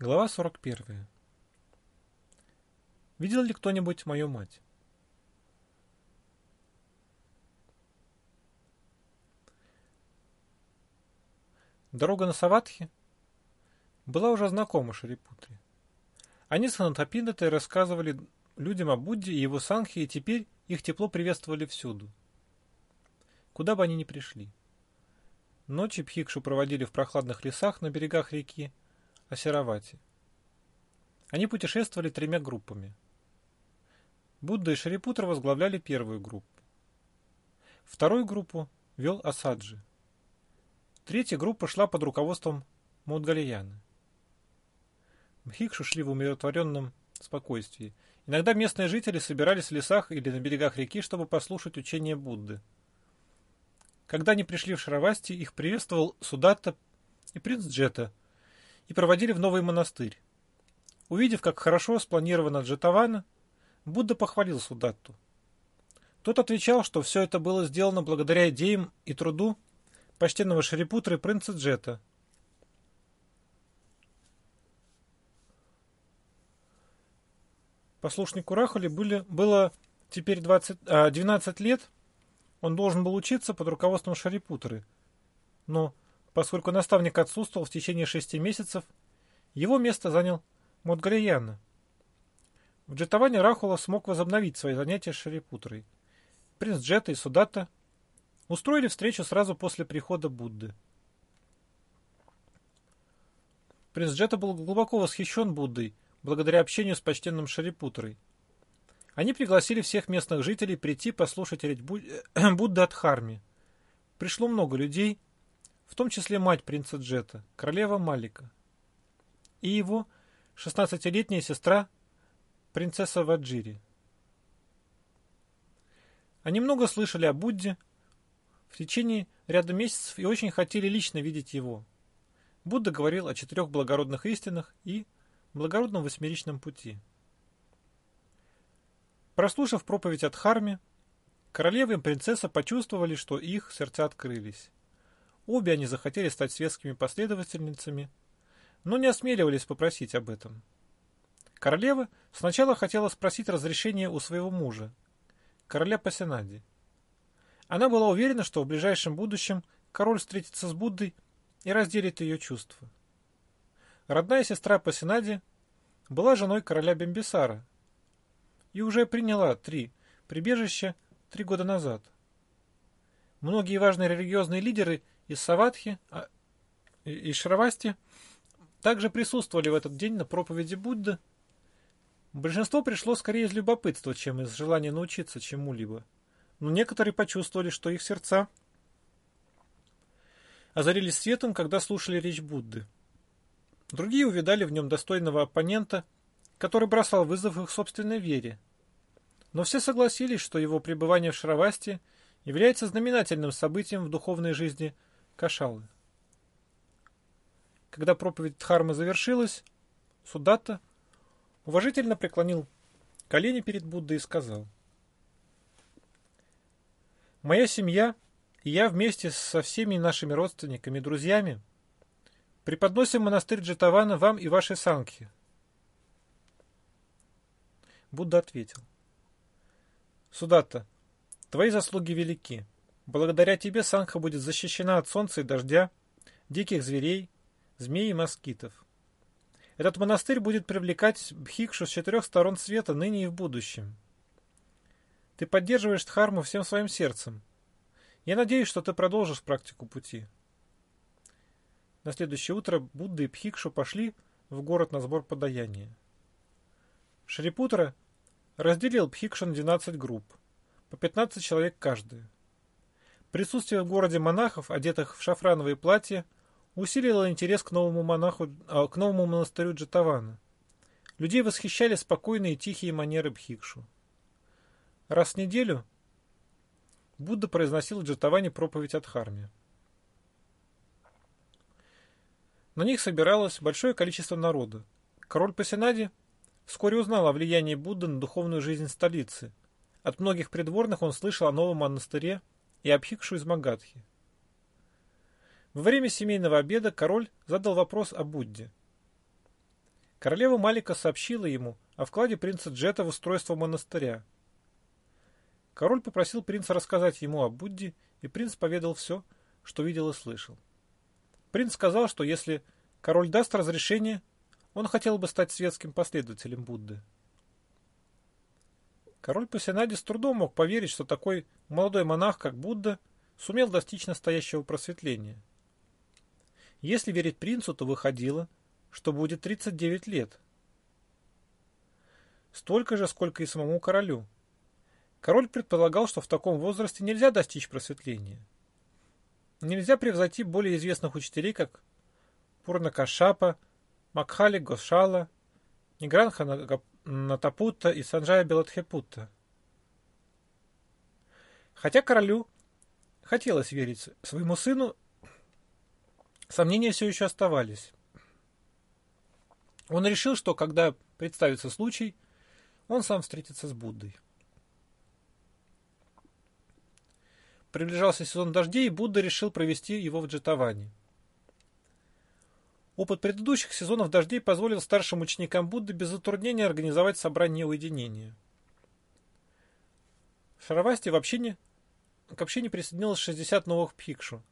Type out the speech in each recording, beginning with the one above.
Глава 41. Видел ли кто-нибудь мою мать? Дорога на Саватхи была уже знакома Шарипутре. Они с Анатапиндатой рассказывали людям о Будде и его Санхе, и теперь их тепло приветствовали всюду, куда бы они ни пришли. Ночи Пхикшу проводили в прохладных лесах на берегах реки Асеравати. Они путешествовали тремя группами. Будда и Шарипутра возглавляли первую группу. Вторую группу вел Асаджи. Третья группа шла под руководством Мудгалияна. Бхикшу шли в умиротворенном спокойствии. Иногда местные жители собирались в лесах или на берегах реки, чтобы послушать учение Будды. Когда они пришли в Шаравасти, их приветствовал Судатта и принц Джета и проводили в новый монастырь. Увидев, как хорошо спланирована Джетавана, Будда похвалил Судатту. Тот отвечал, что все это было сделано благодаря идеям и труду почтенного Шарипутры принца Джета, Послушнику Рахали были, было теперь 20, а, 12 лет, он должен был учиться под руководством Шарипутры. Но, поскольку наставник отсутствовал в течение шести месяцев, его место занял Модгарияна. В Джетаване Рахула смог возобновить свои занятия с Шарипутрой. Принц Джета и Судата устроили встречу сразу после прихода Будды. Принц Джета был глубоко восхищен Буддой – благодаря общению с почтенным Шарипутрой. Они пригласили всех местных жителей прийти послушать речь Будды от Харми. Пришло много людей, в том числе мать принца Джета, королева Малика, и его 16-летняя сестра, принцесса Ваджири. Они много слышали о Будде в течение ряда месяцев и очень хотели лично видеть его. Будда говорил о четырех благородных истинах и благородном восьмеричном пути. Прослушав проповедь от Харми, королева и принцесса почувствовали, что их сердца открылись. Обе они захотели стать светскими последовательницами, но не осмеливались попросить об этом. Королева сначала хотела спросить разрешения у своего мужа, короля Пасенади. Она была уверена, что в ближайшем будущем король встретится с Буддой и разделит ее чувства. Родная сестра Пасинади была женой короля Бембисара и уже приняла три прибежища три года назад. Многие важные религиозные лидеры из Саватхи а, и Шравасти также присутствовали в этот день на проповеди Будды. Большинство пришло скорее из любопытства, чем из желания научиться чему-либо. Но некоторые почувствовали, что их сердца озарились светом, когда слушали речь Будды. Другие увидали в нем достойного оппонента, который бросал вызов их собственной вере. Но все согласились, что его пребывание в Шравасте является знаменательным событием в духовной жизни Кашалы. Когда проповедь Дхармы завершилась, Судатта уважительно преклонил колени перед Буддой и сказал, «Моя семья и я вместе со всеми нашими родственниками и друзьями Преподносим монастырь Джетавана вам и вашей Сангхи. Будда ответил. Судата, твои заслуги велики. Благодаря тебе Сангха будет защищена от солнца и дождя, диких зверей, змей и москитов. Этот монастырь будет привлекать бхикшу с четырех сторон света ныне и в будущем. Ты поддерживаешь Дхарму всем своим сердцем. Я надеюсь, что ты продолжишь практику пути. На следующее утро Будда и Пхикшу пошли в город на сбор подаяния. Шрипутра разделил Пхикшу на 12 групп, по 15 человек каждая. Присутствие в городе монахов, одетых в шафрановые платья, усилило интерес к новому монаху, а, к новому монастырю Джатавана. Людей восхищали спокойные и тихие манеры Бхикшу. Раз в неделю Будда произносил Джатаване проповедь от Харми. На них собиралось большое количество народа. Король Пасинади вскоре узнал о влиянии Будды на духовную жизнь столицы. От многих придворных он слышал о новом монастыре и обхикшу из Магадхи. Во время семейного обеда король задал вопрос о Будде. королева Малика сообщила ему о вкладе принца Джета в устройство монастыря. Король попросил принца рассказать ему о Будде, и принц поведал все, что видел и слышал. Принц сказал, что если король даст разрешение, он хотел бы стать светским последователем Будды. Король Пасенади с трудом мог поверить, что такой молодой монах, как Будда, сумел достичь настоящего просветления. Если верить принцу, то выходило, что будет 39 лет. Столько же, сколько и самому королю. Король предполагал, что в таком возрасте нельзя достичь просветления. Нельзя превзойти более известных учителей, как Пурнакашапа, Макхали Гошала, Нигранха Натапутта и Санджая Беладхепутта. Хотя королю хотелось верить своему сыну, сомнения все еще оставались. Он решил, что когда представится случай, он сам встретится с Буддой. Приближался сезон дождей, и Будда решил провести его в Джетаване. Опыт предыдущих сезонов дождей позволил старшим ученикам Будды без затруднения организовать собрание уединения. В Шаравасте в общине, к общине присоединилось 60 новых пхикшу.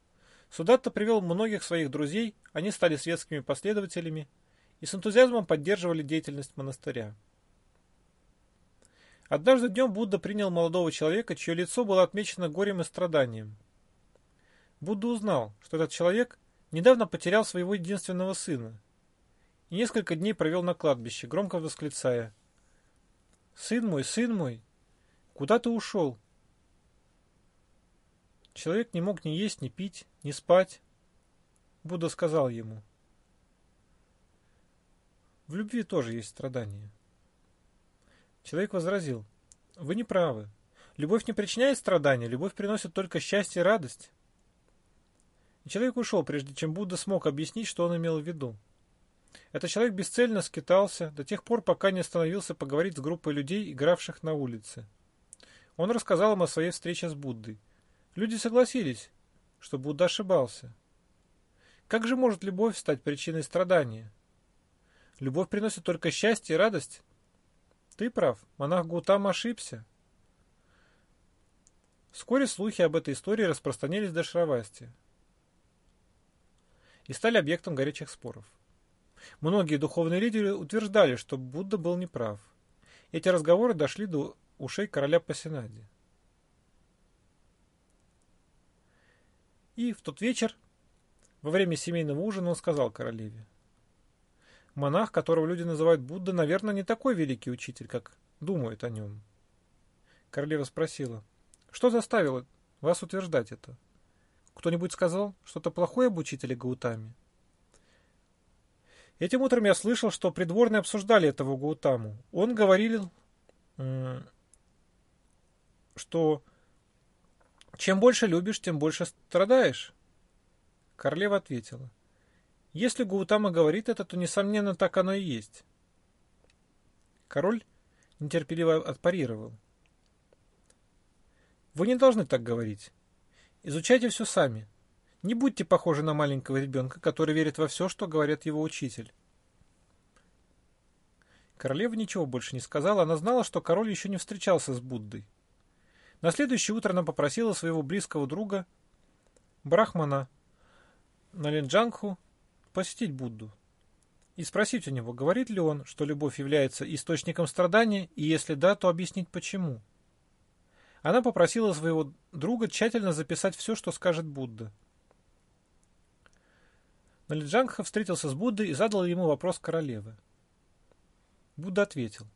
Судатта привел многих своих друзей, они стали светскими последователями и с энтузиазмом поддерживали деятельность монастыря. Однажды днем Будда принял молодого человека, чье лицо было отмечено горем и страданием. Будда узнал, что этот человек Недавно потерял своего единственного сына. И несколько дней провел на кладбище, громко восклицая. «Сын мой, сын мой, куда ты ушел?» Человек не мог ни есть, ни пить, ни спать. Будда сказал ему. В любви тоже есть страдания. Человек возразил. Вы не правы. Любовь не причиняет страдания, любовь приносит только счастье и радость. Человек ушел, прежде чем Будда смог объяснить, что он имел в виду. Этот человек бесцельно скитался до тех пор, пока не остановился поговорить с группой людей, игравших на улице. Он рассказал им о своей встрече с Буддой. Люди согласились, что Будда ошибался. Как же может любовь стать причиной страдания? Любовь приносит только счастье и радость. Ты прав, монах Гутам ошибся. Вскоре слухи об этой истории распространились до Шравасти и стали объектом горячих споров. Многие духовные лидеры утверждали, что Будда был неправ. Эти разговоры дошли до ушей короля Пасинади. И в тот вечер, во время семейного ужина, он сказал королеве, «Монах, которого люди называют Будда, наверное, не такой великий учитель, как думают о нем». Королева спросила, «Что заставило вас утверждать это?» Кто-нибудь сказал что-то плохое об учителе Гаутаме? Этим утром я слышал, что придворные обсуждали этого Гаутаму. Он говорил, что чем больше любишь, тем больше страдаешь. Королева ответила. Если Гаутама говорит это, то, несомненно, так оно и есть. Король нетерпеливо отпарировал. Вы не должны так говорить. Изучайте все сами. Не будьте похожи на маленького ребенка, который верит во все, что говорит его учитель. Королева ничего больше не сказала, она знала, что король еще не встречался с Буддой. На следующее утро она попросила своего близкого друга, Брахмана, Налинджангху, посетить Будду и спросить у него, говорит ли он, что любовь является источником страдания, и если да, то объяснить почему. Она попросила своего друга тщательно записать все, что скажет Будда. Налиджангха встретился с Буддой и задал ему вопрос королевы. Будда ответил.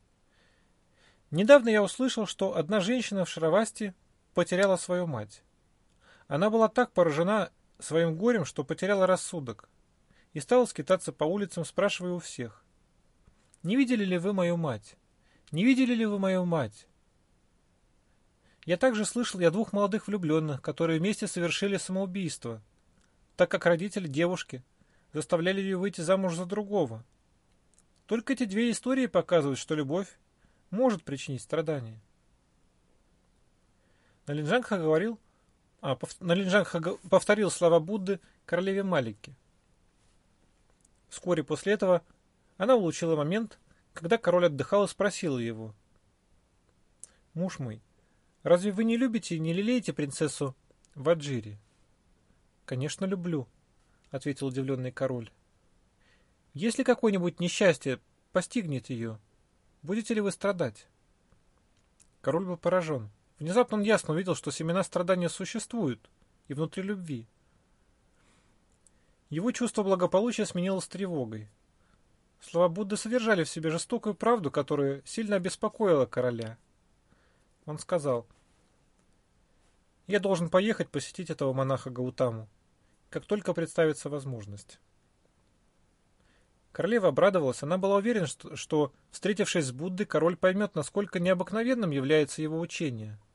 Недавно я услышал, что одна женщина в Шаравасте потеряла свою мать. Она была так поражена своим горем, что потеряла рассудок, и стала скитаться по улицам, спрашивая у всех. «Не видели ли вы мою мать? Не видели ли вы мою мать? Я также слышал о двух молодых влюбленных, которые вместе совершили самоубийство, так как родители девушки заставляли ее выйти замуж за другого. Только эти две истории показывают, что любовь может причинить страдания. Налинджангха говорил, а, пов, повторил слова Будды королеве Малике. Вскоре после этого Она улучила момент, когда король отдыхал и спросила его. «Муж мой, разве вы не любите и не лелеете принцессу Ваджири?» «Конечно, люблю», — ответил удивленный король. «Если какое-нибудь несчастье постигнет ее, будете ли вы страдать?» Король был поражен. Внезапно он ясно увидел, что семена страдания существуют и внутри любви. Его чувство благополучия сменилось тревогой. Слова Будды содержали в себе жестокую правду, которая сильно обеспокоила короля. Он сказал, «Я должен поехать посетить этого монаха Гаутаму, как только представится возможность». Королева обрадовалась, она была уверена, что, что, встретившись с Буддой, король поймет, насколько необыкновенным является его учение –